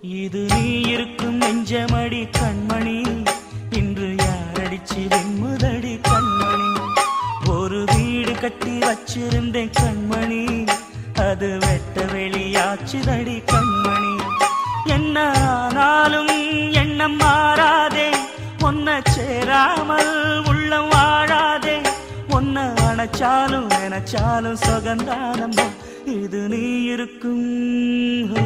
இது நீ இருக்கும் நெஞ்சமடி கண்மணி. இன்று யாரடிச்சு வெண்முதடி கண்மணி? ஒரு வீடு கட்டி வச்சிருந்தேன் கண்மணி. அது வெட்ட வெளியாச்சுதடி கண்மணி. என்ன ஆனாலும் எண்ணம் மாறாதே. ஒன்ன சேராமல் உள்ளம் வாழாதே. ஒன்ன நினைச்சாலும் நினைச்சாலும் சுகந்தானம்மா. இது நீ இருக்கும்.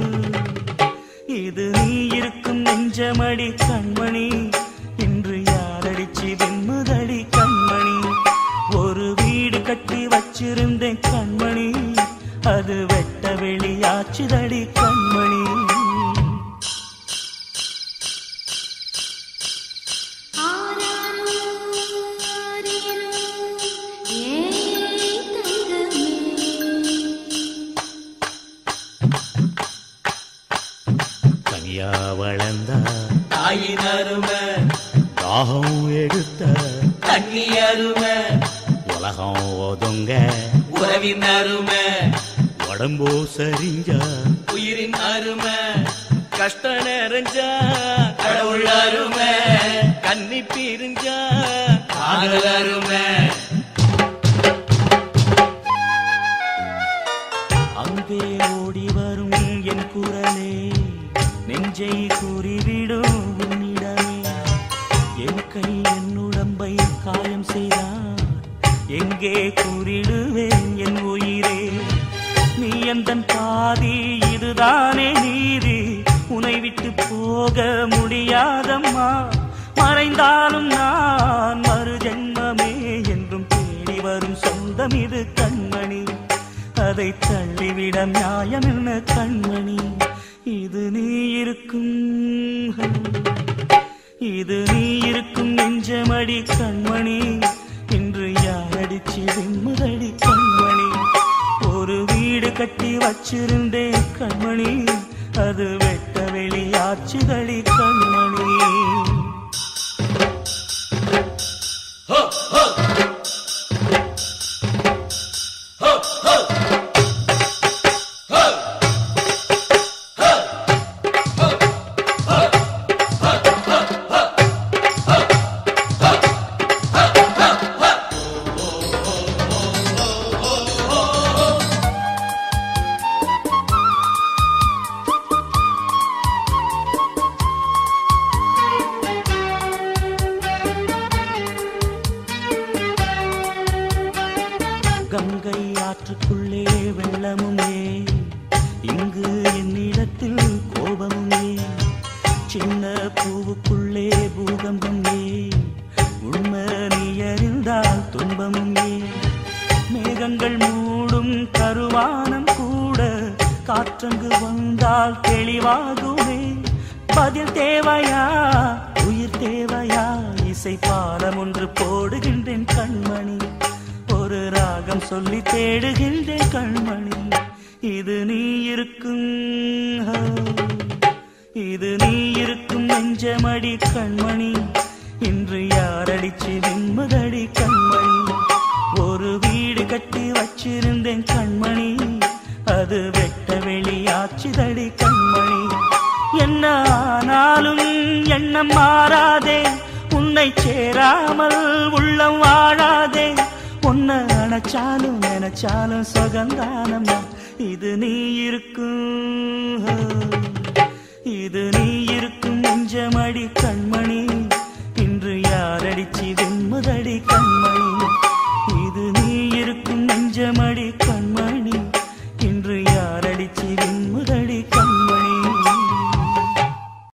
இது நீ இருக்கும் நெஞ்சமடி கண்மணி. இன்று யாரடிச்சு வெண்முதடி கண்மணி. ஒரு வீடு கட்டி வச்சிருந்தேன் கண்மணி. அது வெட்ட வெளியாச்சுதடி கண் கனியா வளர்ந்தா தாயின் அருமை. தாகம் எடுத்த தண்ணி அருமை. உலகம் ஒதுங்க உறவின் அருமை. உடம்போ சரிஞ்சா உயிரின் அருமை. கஷ்ட நிறைஞ்சா கடவுள் அருமை. கன்னி பிரிஞ்சா காதல் அருமை. அங்கே என் கை என் உடம்பை காயம் செய்தார். எங்கே கூறிடுவேன் என் உயிரே? நீ எந்த பாதி இதுதானே நீதி. உனை விட்டு போக முடியாதம்மா. மறைந்தாலும் நான் மறு ஜென்மமே என்றும் தேடி வரும் சொந்தம் இது கண்மணி. அதை தள்ளிவிட நியாயம் என்ன கண்மணி? இது நீ இருக்கும் கட்டி கண்மணி அது வெட்ட வெளியாச்சுதடி கண்மணி. எனக்குள்ளே வெள்ளமுமே. இங்கு என்னிடத்தில் கோபமுமே. சின்ன பூவுக்குள்ளே பூகம்பமே. உண்மை நீ அறிந்தால் துன்பமுமே. மேகங்கள் மூடும் கருவானம் கூட காற்றங்கு வந்தால் தெளிவாகுமே. பதில் தேவையா? உயிர் தேவையா? இசை பாடம் ஒன்று போடுகின்றேன் கண்மணி. ஒரு ராகம் சொல்லி தேடுகின்றேன் கண்மணி இது நீ இருக்கும் இது நீ இருக்கும் நெஞ்சமடி கண்மணி இன்று யாரடிச்சு வெண்முதடி கண்மணி? ஒரு வீடு கட்டி வச்சிருந்தேன் கண்மணி அது வெட்ட வெளியாச்சுதடி கண்மணி. என்ன ஆனாலும் எண்ணம் மாறாதே உன்னை சேராமல் உள்ளம் வாழாதே நினைச்சாலும் நினைச்சாலும் சுகந்தானம் இது நீ இருக்கும். இது நீ இருக்கும் நெஞ்சமடி கண்மணி